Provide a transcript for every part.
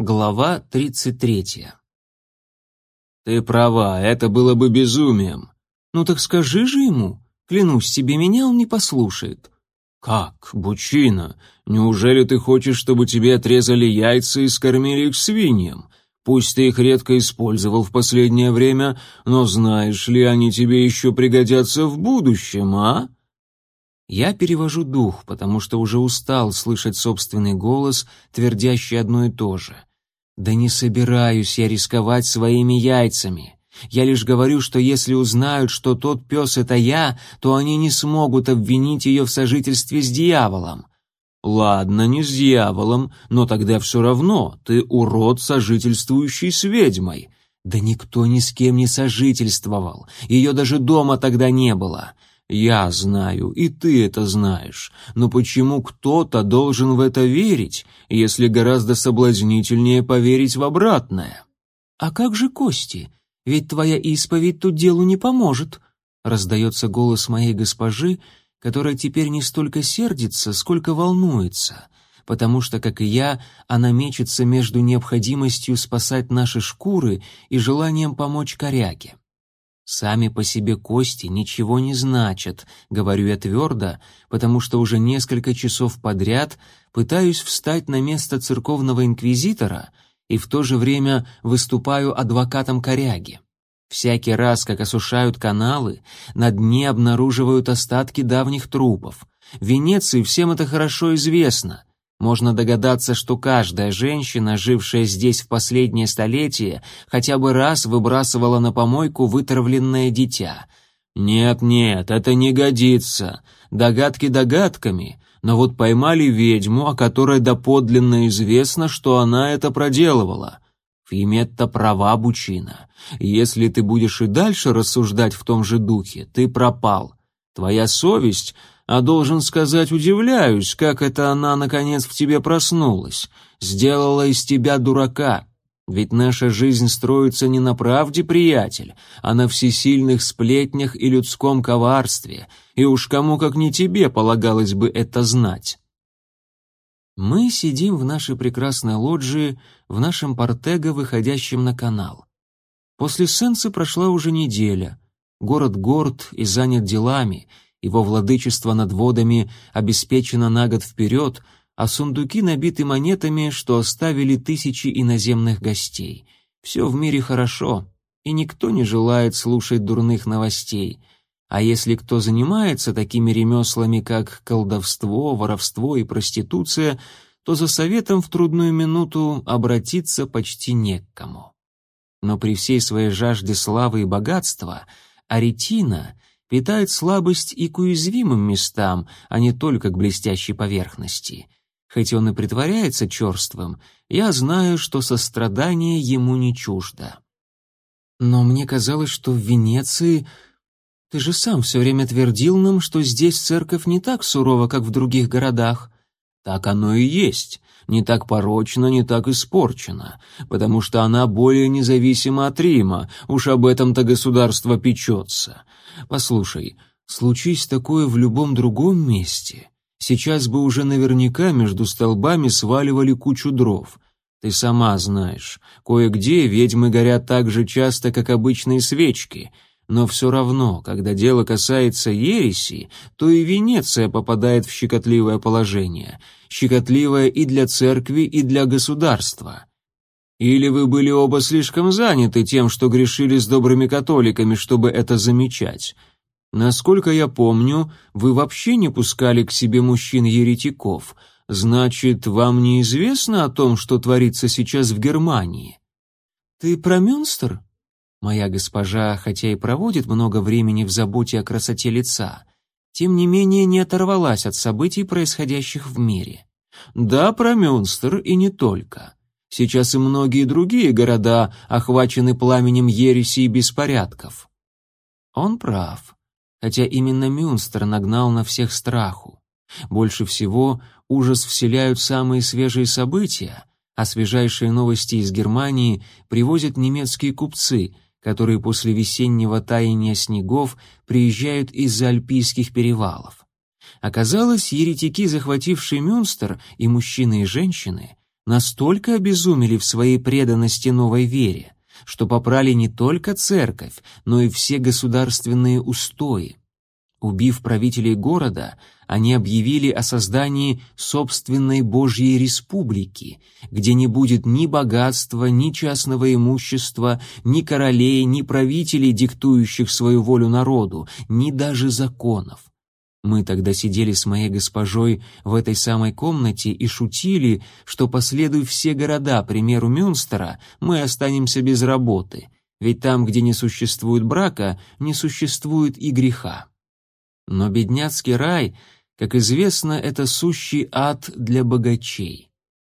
Глава 33. «Ты права, это было бы безумием». «Ну так скажи же ему. Клянусь тебе, меня он не послушает». «Как, Бучина? Неужели ты хочешь, чтобы тебе отрезали яйца и скормили их свиньям? Пусть ты их редко использовал в последнее время, но знаешь ли, они тебе еще пригодятся в будущем, а?» Я перевожу дух, потому что уже устал слышать собственный голос, твердящий одно и то же. Да не собираюсь я рисковать своими яйцами. Я лишь говорю, что если узнают, что тот пес — это я, то они не смогут обвинить ее в сожительстве с дьяволом. Ладно, не с дьяволом, но тогда все равно ты урод, сожительствующий с ведьмой. Да никто ни с кем не сожительствовал. Ее даже дома тогда не было. Я знаю, и ты это знаешь, но почему кто-то должен в это верить, если гораздо соблазнительнее поверить в обратное? А как же кости? Ведь твоя исповедь тут делу не поможет. Раздается голос моей госпожи, которая теперь не столько сердится, сколько волнуется, потому что, как и я, она мечется между необходимостью спасать наши шкуры и желанием помочь коряге. Сами по себе кости ничего не значат, говорю я твердо, потому что уже несколько часов подряд пытаюсь встать на место церковного инквизитора и в то же время выступаю адвокатом коряги. Всякий раз, как осушают каналы, на дне обнаруживают остатки давних трупов. В Венеции всем это хорошо известно. Можно догадаться, что каждая женщина, жившая здесь в последнее столетие, хотя бы раз выбрасывала на помойку вытравленное дитя. Нет-нет, это не годится. Догадки догадками, но вот поймали ведьму, о которой доподлинно известно, что она это проделывала. Фиметта права, Бучина. Если ты будешь и дальше рассуждать в том же духе, ты пропал. Твоя совесть а должен сказать, удивляюсь, как это она, наконец, в тебе проснулась. Сделала из тебя дурака. Ведь наша жизнь строится не на правде, приятель, а на всесильных сплетнях и людском коварстве. И уж кому, как не тебе, полагалось бы это знать. Мы сидим в нашей прекрасной лоджии, в нашем портего, выходящем на канал. После сенсы прошла уже неделя. Город горд и занят делами — его владычество над водами обеспечено на год вперед, а сундуки набиты монетами, что оставили тысячи иноземных гостей. Все в мире хорошо, и никто не желает слушать дурных новостей. А если кто занимается такими ремеслами, как колдовство, воровство и проституция, то за советом в трудную минуту обратиться почти не к кому. Но при всей своей жажде славы и богатства Аретина — питает слабость и к уязвимым местам, а не только к блестящей поверхности. Хоть он и притворяется черствым, я знаю, что сострадание ему не чуждо. Но мне казалось, что в Венеции... Ты же сам все время твердил нам, что здесь церковь не так сурова, как в других городах. Так оно и есть. Не так порочно, не так испорчено. Потому что она более независима от Рима. Уж об этом-то государство печется. Послушай, случись такое в любом другом месте, сейчас бы уже наверняка между столбами сваливали кучу дров. Ты сама знаешь, кое-где ведьмы горят так же часто, как обычные свечки, но все равно, когда дело касается ереси, то и Венеция попадает в щекотливое положение, щекотливое и для церкви, и для государства. Или вы были оба слишком заняты тем, что грешили с добрыми католиками, чтобы это замечать? Насколько я помню, вы вообще не пускали к себе мужчин-еретиков. Значит, вам неизвестно о том, что творится сейчас в Германии? Ты про Мюнстер? Моя госпожа, хотя и проводит много времени в заботе о красоте лица, тем не менее не оторвалась от событий, происходящих в мире. Да, про Мюнстер и не только. Сейчас и многие другие города охвачены пламенем ереси и беспорядков. Он прав, хотя именно Мюнстер нагнал на всех страху. Больше всего ужас вселяют самые свежие события, а свежайшие новости из Германии привозят немецкие купцы, которые после весеннего таяния снегов приезжают из-за альпийских перевалов. Оказалось, еретики, захватившие Мюнстер, и мужчины, и женщины, настолько обезумели в своей преданности новой вере, что попрали не только церковь, но и все государственные устои. Убив правителей города, они объявили о создании собственной Божьей республики, где не будет ни богатства, ни частного имущества, ни королей, ни правителей, диктующих свою волю народу, ни даже законов. Мы тогда сидели с моей госпожой в этой самой комнате и шутили, что последуя все города примеру Мюнстера, мы останемся без работы, ведь там, где не существует брака, не существует и греха. Но бедняцкий рай, как известно, это сущий ад для богачей.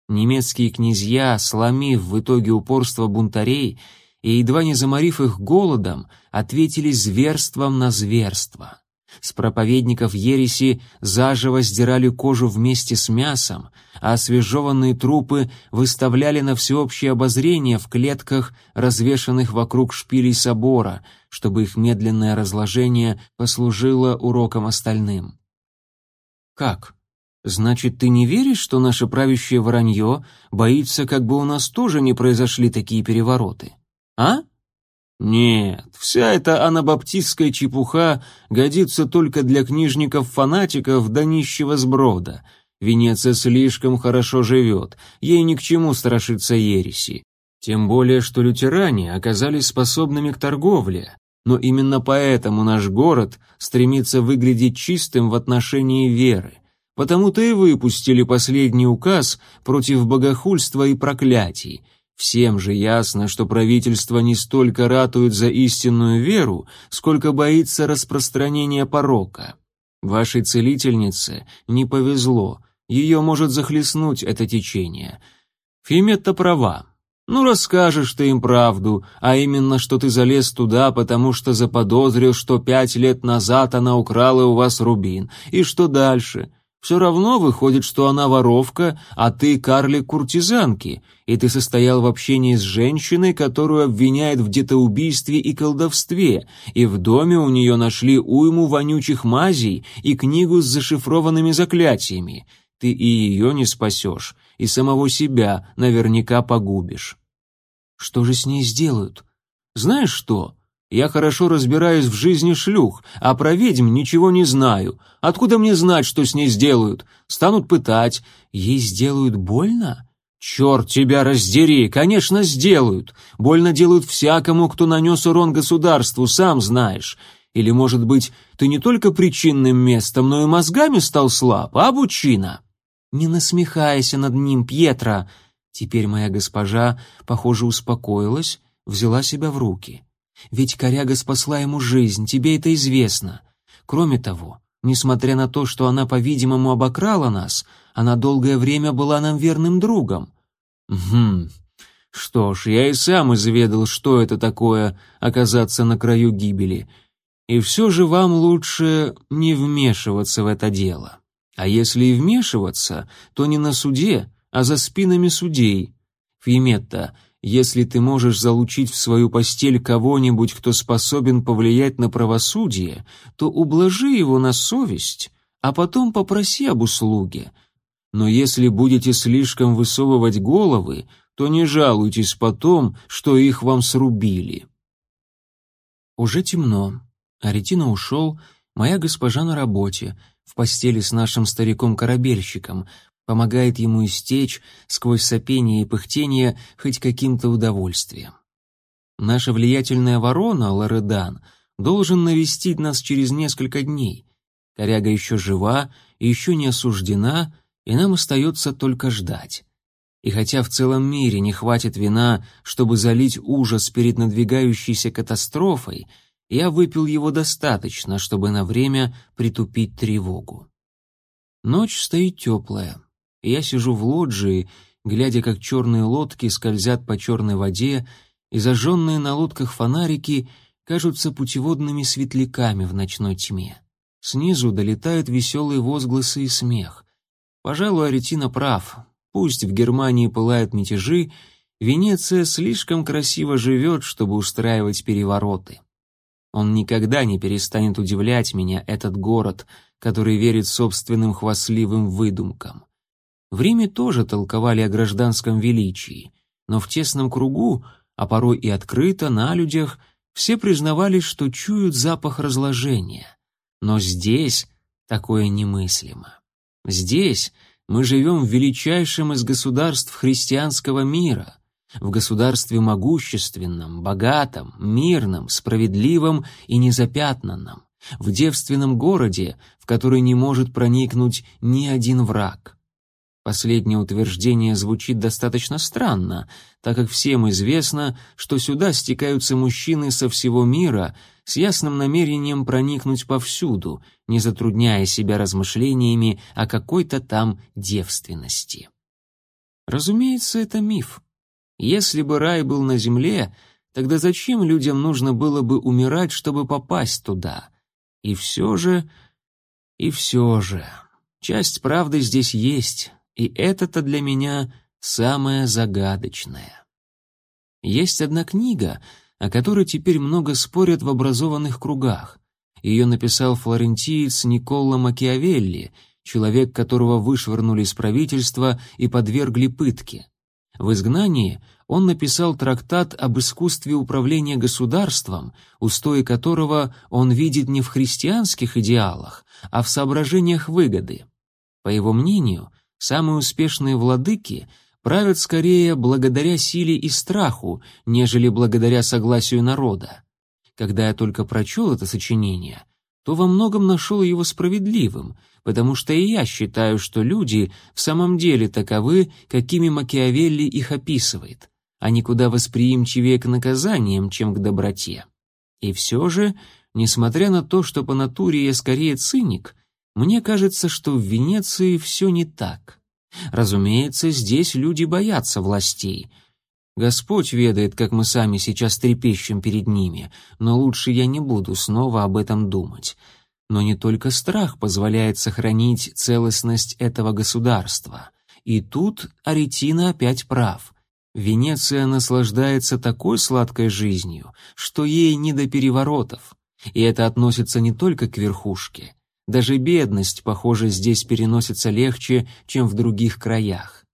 Немецкие князья, сломив в итоге упорство бунтарей и едва не заморив их голодом, ответили зверством на зверство. С проповедников ереси заживо сдирали кожу вместе с мясом, а освежеванные трупы выставляли на всеобщее обозрение в клетках, развешанных вокруг шпилей собора, чтобы их медленное разложение послужило уроком остальным. «Как? Значит, ты не веришь, что наше правящее вранье боится, как бы у нас тоже не произошли такие перевороты? А?» Нет, вся эта анабаптистская чепуха годится только для книжников-фанатиков да нищего сброда. Венеция слишком хорошо живет, ей ни к чему страшиться ереси. Тем более, что лютеране оказались способными к торговле, но именно поэтому наш город стремится выглядеть чистым в отношении веры. Потому-то и выпустили последний указ против богохульства и проклятий – Всем же ясно, что правительство не столько ратует за истинную веру, сколько боится распространения порока. Вашей целительнице не повезло, ее может захлестнуть это течение. Фиметта права. Ну, расскажешь ты им правду, а именно, что ты залез туда, потому что заподозрил, что пять лет назад она украла у вас рубин. И что дальше? Все равно выходит, что она воровка, а ты карлик куртизанки, и ты состоял в общении с женщиной, которую обвиняют в детоубийстве и колдовстве, и в доме у нее нашли уйму вонючих мазей и книгу с зашифрованными заклятиями. Ты и ее не спасешь, и самого себя наверняка погубишь. Что же с ней сделают? Знаешь что? Я хорошо разбираюсь в жизни шлюх, а про ведьм ничего не знаю. Откуда мне знать, что с ней сделают? Станут пытать. Ей сделают больно? Черт тебя раздери, конечно, сделают. Больно делают всякому, кто нанес урон государству, сам знаешь. Или, может быть, ты не только причинным местом, но и мозгами стал слаб, а, Бучина? Не насмехайся над ним, Пьетро. Теперь моя госпожа, похоже, успокоилась, взяла себя в руки. Ведь коряга спасла ему жизнь, тебе это известно. Кроме того, несмотря на то, что она, по-видимому, обокрала нас, она долгое время была нам верным другом. Хм. Что ж, я и сам изведал, что это такое оказаться на краю гибели. И все же вам лучше не вмешиваться в это дело. А если и вмешиваться, то не на суде, а за спинами судей. Фиметта, если ты можешь залучить в свою постель кого-нибудь, кто способен повлиять на правосудие, то ублажи его на совесть, а потом попроси об услуге. Но если будете слишком высовывать головы, то не жалуйтесь потом, что их вам срубили. Уже темно. Аретина ушел, моя госпожа на работе, в постели с нашим стариком-корабельщиком, помогает ему истечь сквозь сопение и пыхтение хоть каким-то удовольствием. Наша влиятельная ворона, Лоредан, должен навестить нас через несколько дней. Коряга еще жива и еще не осуждена, и нам остается только ждать. И хотя в целом мире не хватит вина, чтобы залить ужас перед надвигающейся катастрофой, я выпил его достаточно, чтобы на время притупить тревогу. Ночь стоит теплая я сижу в лоджии, глядя, как черные лодки скользят по черной воде, и зажженные на лодках фонарики кажутся путеводными светляками в ночной тьме. Снизу долетают веселые возгласы и смех. Пожалуй, Аретина прав. Пусть в Германии пылают мятежи, Венеция слишком красиво живет, чтобы устраивать перевороты. Он никогда не перестанет удивлять меня, этот город, который верит собственным хвастливым выдумкам. В Риме тоже толковали о гражданском величии, но в тесном кругу, а порой и открыто, на людях, все признавали, что чуют запах разложения. Но здесь такое немыслимо. Здесь мы живем в величайшем из государств христианского мира, в государстве могущественном, богатом, мирном, справедливом и незапятнанном, в девственном городе, в который не может проникнуть ни один враг. Последнее утверждение звучит достаточно странно, так как всем известно, что сюда стекаются мужчины со всего мира с ясным намерением проникнуть повсюду, не затрудняя себя размышлениями о какой-то там девственности. Разумеется, это миф. Если бы рай был на земле, тогда зачем людям нужно было бы умирать, чтобы попасть туда? И все же... И все же... Часть правды здесь есть, и это-то для меня самое загадочное. Есть одна книга, о которой теперь много спорят в образованных кругах. Ее написал флорентиец Николо Макиавелли, человек, которого вышвырнули из правительства и подвергли пытке. В изгнании он написал трактат об искусстве управления государством, устои которого он видит не в христианских идеалах, а в соображениях выгоды. По его мнению, самые успешные владыки правят скорее благодаря силе и страху, нежели благодаря согласию народа. Когда я только прочел это сочинение, то во многом нашел его справедливым, потому что и я считаю, что люди в самом деле таковы, какими Макиавелли их описывает. Они куда восприимчивее к наказаниям, чем к доброте. И все же, несмотря на то, что по натуре я скорее циник, мне кажется, что в Венеции все не так. Разумеется, здесь люди боятся властей. Господь ведает, как мы сами сейчас трепещем перед ними, но лучше я не буду снова об этом думать. Но не только страх позволяет сохранить целостность этого государства. И тут Аретина опять прав. Венеция наслаждается такой сладкой жизнью, что ей не до переворотов. И это относится не только к верхушке. Даже бедность, похоже, здесь переносится легче, чем в других краях.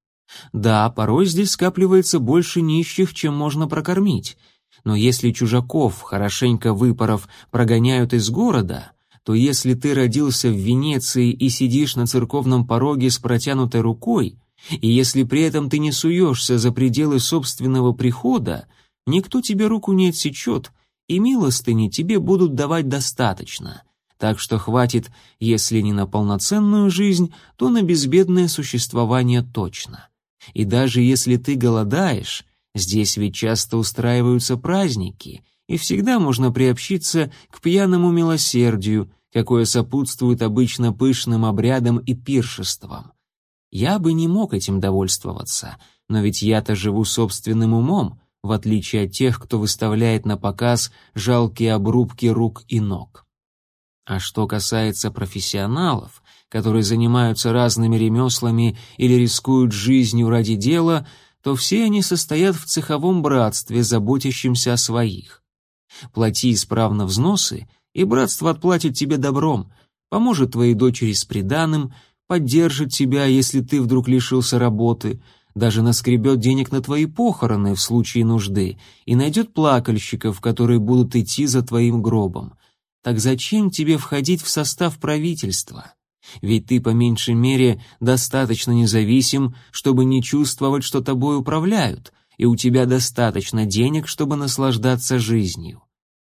Да, порой здесь скапливается больше нищих, чем можно прокормить. Но если чужаков, хорошенько выпоров, прогоняют из города, то если ты родился в Венеции и сидишь на церковном пороге с протянутой рукой, и если при этом ты не суешься за пределы собственного прихода, никто тебе руку не отсечет, и милостыни тебе будут давать достаточно, так что хватит, если не на полноценную жизнь, то на безбедное существование точно. И даже если ты голодаешь, здесь ведь часто устраиваются праздники, и всегда можно приобщиться к пьяному милосердию, какое сопутствует обычно пышным обрядам и пиршествам. Я бы не мог этим довольствоваться, но ведь я-то живу собственным умом, в отличие от тех, кто выставляет на показ жалкие обрубки рук и ног. А что касается профессионалов, которые занимаются разными ремеслами или рискуют жизнью ради дела, то все они состоят в цеховом братстве, заботящемся о своих. Плати исправно взносы, и братство отплатит тебе добром, поможет твоей дочери с приданым, поддержит тебя, если ты вдруг лишился работы, даже наскребет денег на твои похороны в случае нужды и найдет плакальщиков, которые будут идти за твоим гробом. Так зачем тебе входить в состав правительства? Ведь ты по меньшей мере достаточно независим, чтобы не чувствовать, что тобой управляют, и у тебя достаточно денег, чтобы наслаждаться жизнью.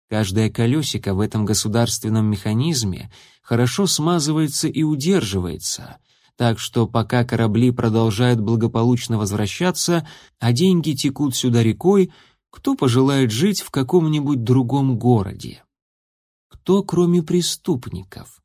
Каждое колесико в этом государственном механизме хорошо смазывается и удерживается, так что пока корабли продолжают благополучно возвращаться, а деньги текут сюда рекой, кто пожелает жить в каком-нибудь другом городе? Кто, кроме преступников?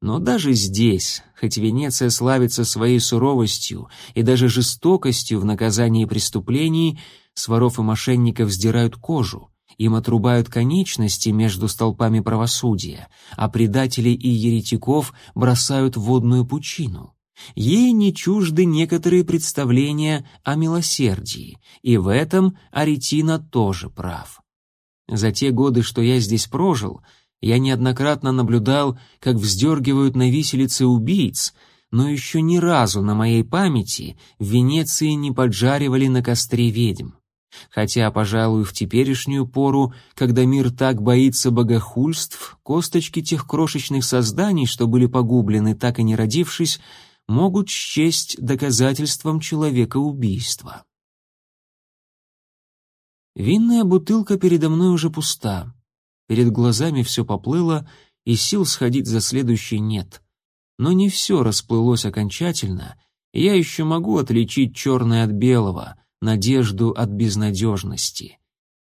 Но даже здесь, хоть Венеция славится своей суровостью и даже жестокостью в наказании преступлений, с воров и мошенников сдирают кожу, им отрубают конечности между столпами правосудия, а предателей и еретиков бросают в водную пучину. Ей не чужды некоторые представления о милосердии, и в этом Аретина тоже прав. За те годы, что я здесь прожил, я неоднократно наблюдал, как вздергивают на виселице убийц, но еще ни разу на моей памяти в Венеции не поджаривали на костре ведьм. Хотя, пожалуй, в теперешнюю пору, когда мир так боится богохульств, косточки тех крошечных созданий, что были погублены, так и не родившись, могут счесть доказательством человека убийства. Винная бутылка передо мной уже пуста. Перед глазами все поплыло, и сил сходить за следующей нет. Но не все расплылось окончательно, и я еще могу отличить черное от белого, надежду от безнадежности.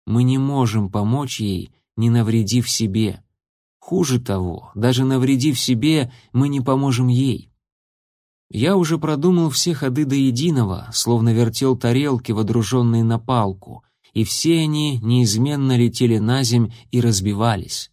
Мы не можем помочь ей, не навредив себе. Хуже того, даже навредив себе, мы не поможем ей. Я уже продумал все ходы до единого, словно вертел тарелки, водруженные на палку, и все они неизменно летели на земь и разбивались.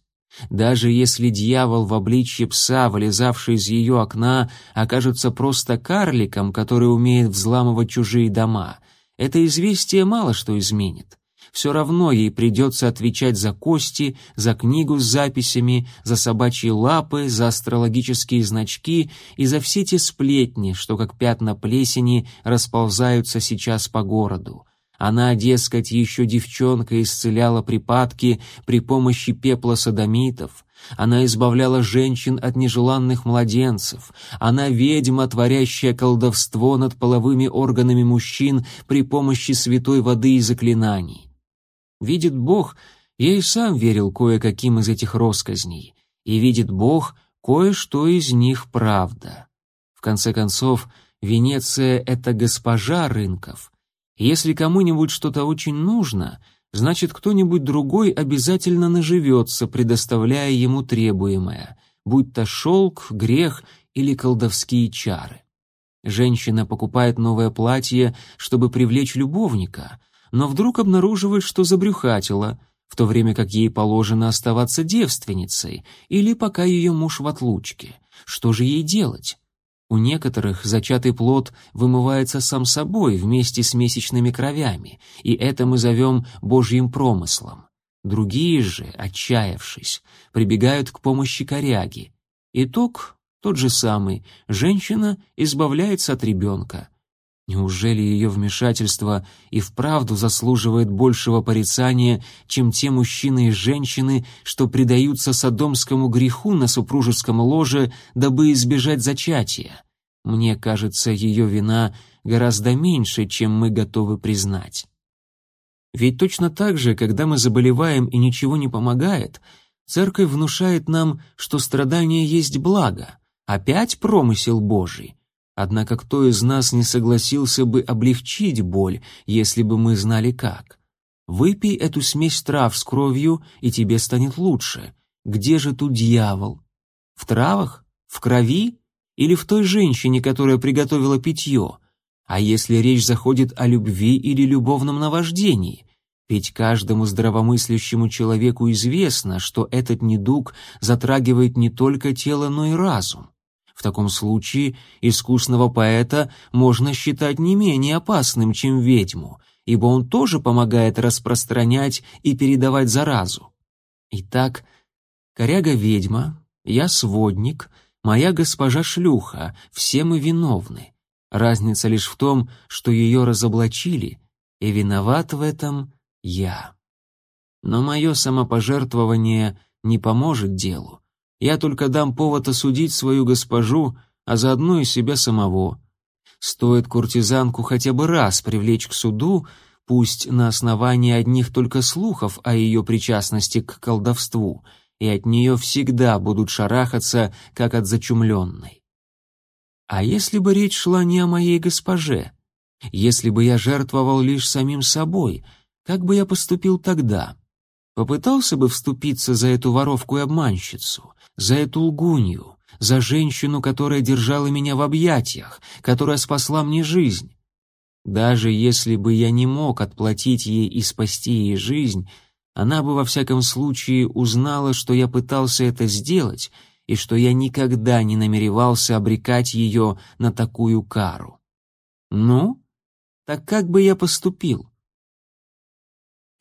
Даже если дьявол в обличье пса, вылезавший из ее окна, окажется просто карликом, который умеет взламывать чужие дома, это известие мало что изменит. Все равно ей придется отвечать за кости, за книгу с записями, за собачьи лапы, за астрологические значки и за все те сплетни, что как пятна плесени расползаются сейчас по городу. Она, дескать, еще девчонка исцеляла припадки при помощи пепла садомитов. Она избавляла женщин от нежеланных младенцев. Она ведьма, творящая колдовство над половыми органами мужчин при помощи святой воды и заклинаний. Видит Бог, я и сам верил кое-каким из этих росказней. И видит Бог, кое-что из них правда. В конце концов, Венеция — это госпожа рынков, если кому-нибудь что-то очень нужно, значит, кто-нибудь другой обязательно наживется, предоставляя ему требуемое, будь то шелк, грех или колдовские чары. Женщина покупает новое платье, чтобы привлечь любовника, но вдруг обнаруживает, что забрюхатила, в то время как ей положено оставаться девственницей, или пока ее муж в отлучке. Что же ей делать? У некоторых зачатый плод вымывается сам собой вместе с месячными кровями, и это мы зовем Божьим промыслом. Другие же, отчаявшись, прибегают к помощи коряги. Итог тот же самый. Женщина избавляется от ребенка. Неужели ее вмешательство и вправду заслуживает большего порицания, чем те мужчины и женщины, что предаются садомскому греху на супружеском ложе, дабы избежать зачатия? Мне кажется, ее вина гораздо меньше, чем мы готовы признать. Ведь точно так же, когда мы заболеваем и ничего не помогает, церковь внушает нам, что страдание есть благо, опять промысел Божий — Однако кто из нас не согласился бы облегчить боль, если бы мы знали как? Выпей эту смесь трав с кровью, и тебе станет лучше. Где же тут дьявол? В травах? В крови? Или в той женщине, которая приготовила питье? А если речь заходит о любви или любовном наваждении? Ведь каждому здравомыслящему человеку известно, что этот недуг затрагивает не только тело, но и разум. В таком случае искусного поэта можно считать не менее опасным, чем ведьму, ибо он тоже помогает распространять и передавать заразу. Итак, коряга-ведьма, я сводник, моя госпожа-шлюха, все мы виновны. Разница лишь в том, что ее разоблачили, и виноват в этом я. Но мое самопожертвование не поможет делу. Я только дам повод осудить свою госпожу, а заодно и себя самого. Стоит куртизанку хотя бы раз привлечь к суду, пусть на основании одних только слухов о ее причастности к колдовству, и от нее всегда будут шарахаться, как от зачумленной. А если бы речь шла не о моей госпоже? Если бы я жертвовал лишь самим собой, как бы я поступил тогда? Попытался бы вступиться за эту воровку и обманщицу, за эту лгунью, за женщину, которая держала меня в объятиях, которая спасла мне жизнь. Даже если бы я не мог отплатить ей и спасти ей жизнь, она бы во всяком случае узнала, что я пытался это сделать и что я никогда не намеревался обрекать ее на такую кару. Ну, так как бы я поступил?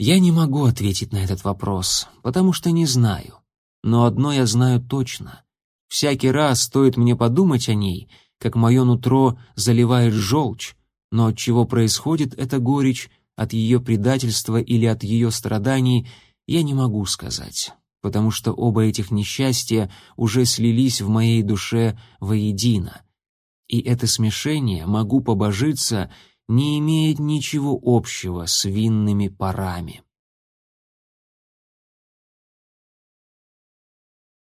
Я не могу ответить на этот вопрос, потому что не знаю. Но одно я знаю точно. Всякий раз стоит мне подумать о ней, как мое нутро заливает желчь, но от чего происходит эта горечь, от ее предательства или от ее страданий, я не могу сказать, потому что оба этих несчастья уже слились в моей душе воедино. И это смешение, могу побожиться, не имеет ничего общего с винными парами.